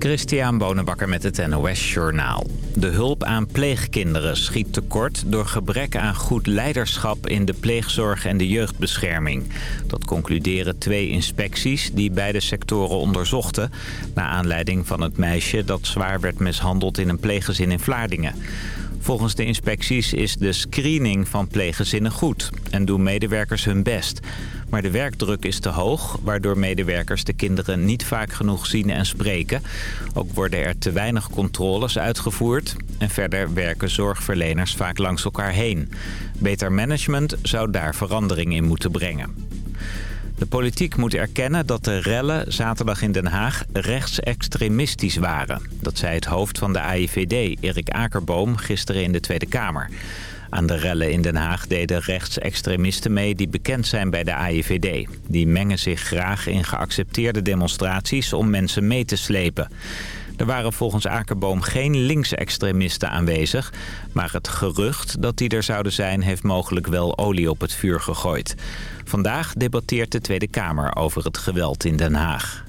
Christian Bonenbakker met het NOS Journaal. De hulp aan pleegkinderen schiet tekort door gebrek aan goed leiderschap in de pleegzorg en de jeugdbescherming. Dat concluderen twee inspecties die beide sectoren onderzochten... naar aanleiding van het meisje dat zwaar werd mishandeld in een pleeggezin in Vlaardingen. Volgens de inspecties is de screening van pleeggezinnen goed en doen medewerkers hun best... Maar de werkdruk is te hoog, waardoor medewerkers de kinderen niet vaak genoeg zien en spreken. Ook worden er te weinig controles uitgevoerd. En verder werken zorgverleners vaak langs elkaar heen. Beter management zou daar verandering in moeten brengen. De politiek moet erkennen dat de rellen zaterdag in Den Haag rechtsextremistisch waren. Dat zei het hoofd van de AIVD, Erik Akerboom, gisteren in de Tweede Kamer. Aan de rellen in Den Haag deden rechtsextremisten mee die bekend zijn bij de AIVD. Die mengen zich graag in geaccepteerde demonstraties om mensen mee te slepen. Er waren volgens Akerboom geen linkse extremisten aanwezig... maar het gerucht dat die er zouden zijn heeft mogelijk wel olie op het vuur gegooid. Vandaag debatteert de Tweede Kamer over het geweld in Den Haag.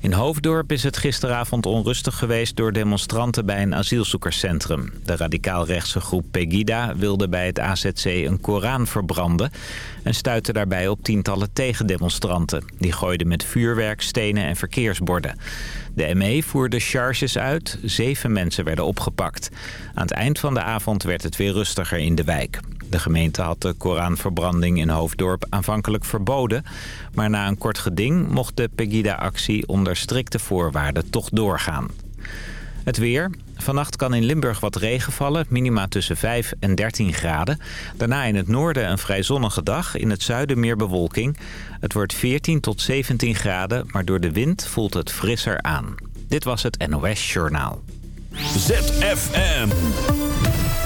In Hoofddorp is het gisteravond onrustig geweest door demonstranten bij een asielzoekerscentrum. De radicaal-rechtse groep Pegida wilde bij het AZC een Koran verbranden... en stuitte daarbij op tientallen tegendemonstranten. Die gooiden met vuurwerk, stenen en verkeersborden. De ME voerde charges uit, zeven mensen werden opgepakt. Aan het eind van de avond werd het weer rustiger in de wijk. De gemeente had de Koranverbranding in Hoofddorp aanvankelijk verboden... maar na een kort geding mocht de Pegida-actie onder strikte voorwaarden toch doorgaan. Het weer. Vannacht kan in Limburg wat regen vallen, minima tussen 5 en 13 graden. Daarna in het noorden een vrij zonnige dag, in het zuiden meer bewolking. Het wordt 14 tot 17 graden, maar door de wind voelt het frisser aan. Dit was het NOS Journaal. ZFM.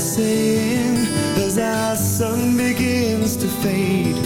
Saying as our sun begins to fade.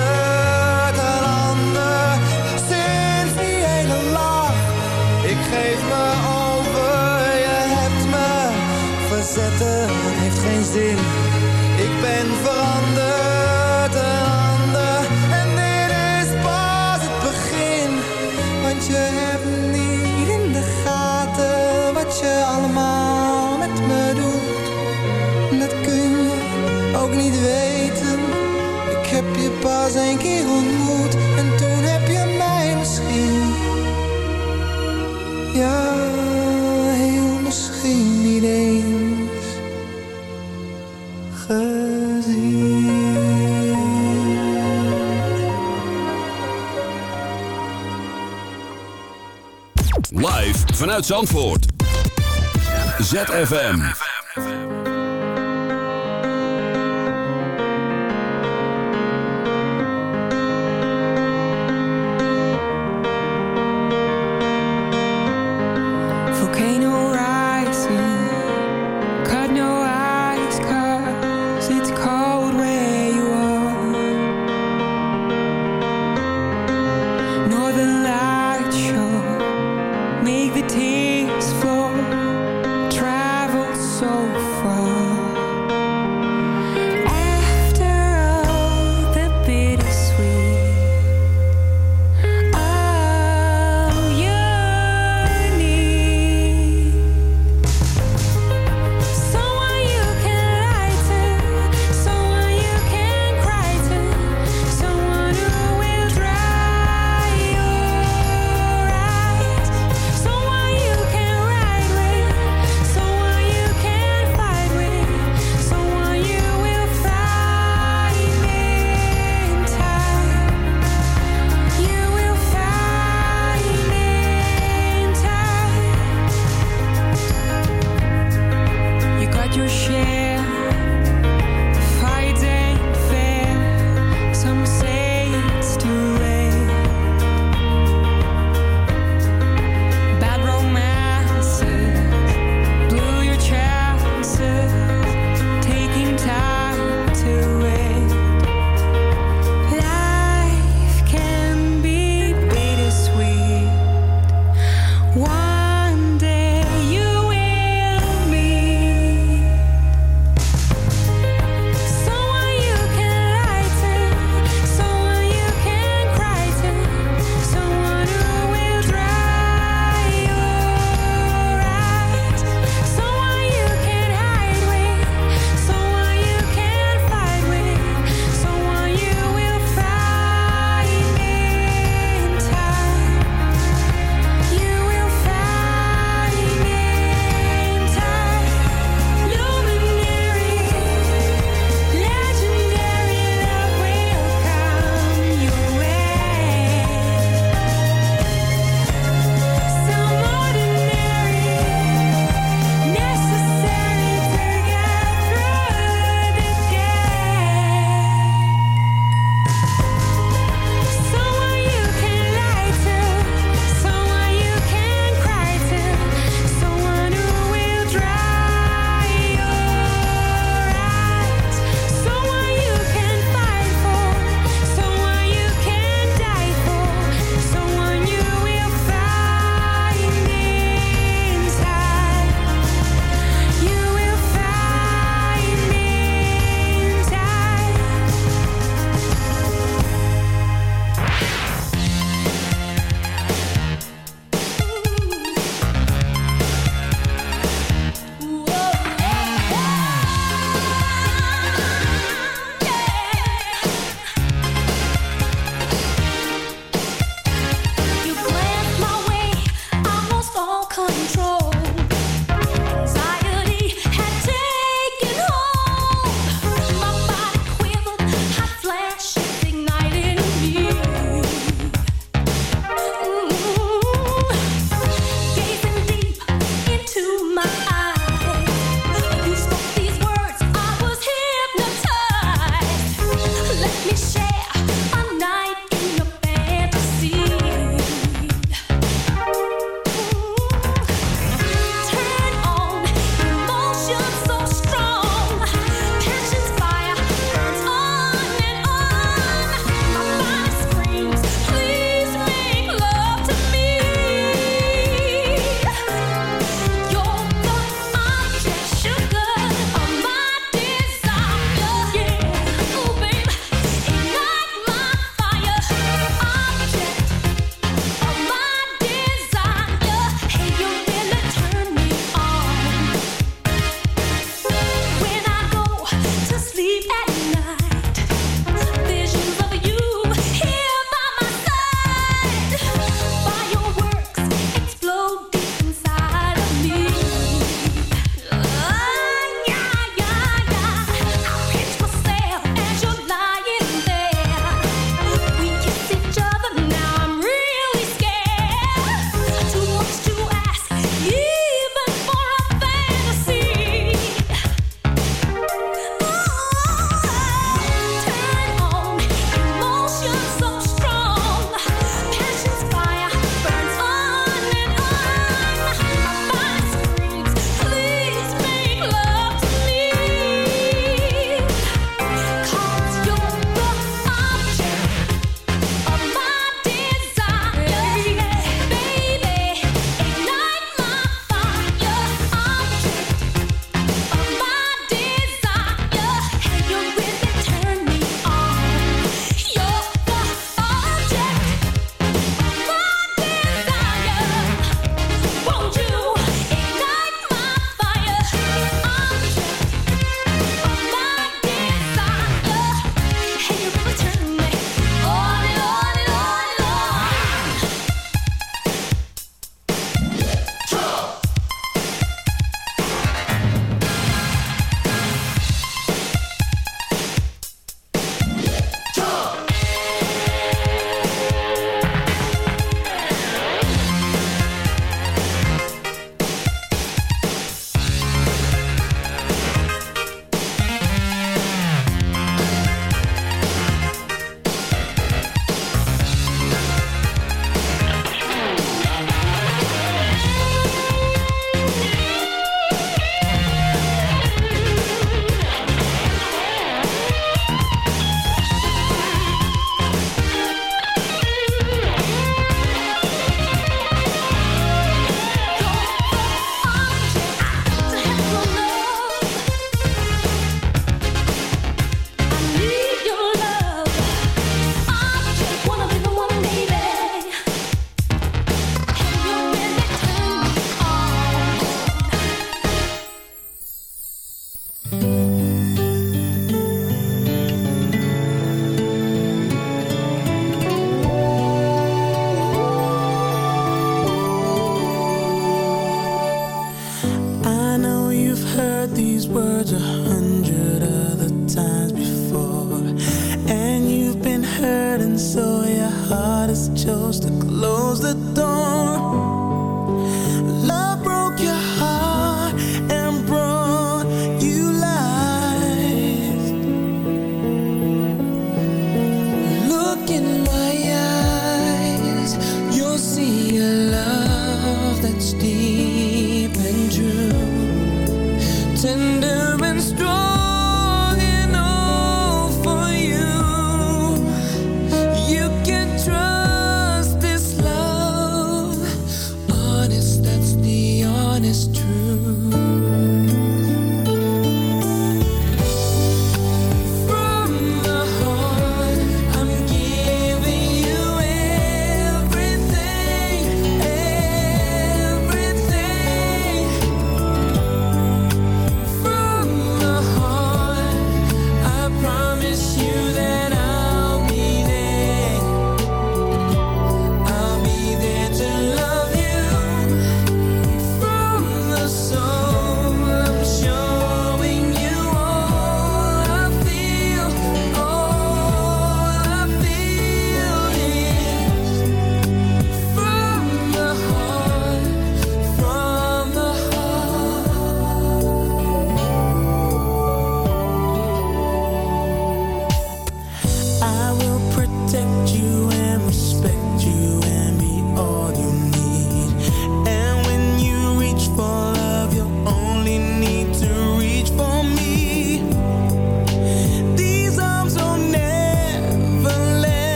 vanuit Zandvoort. ZFM.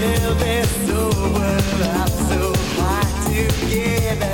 build this whole world up so high together.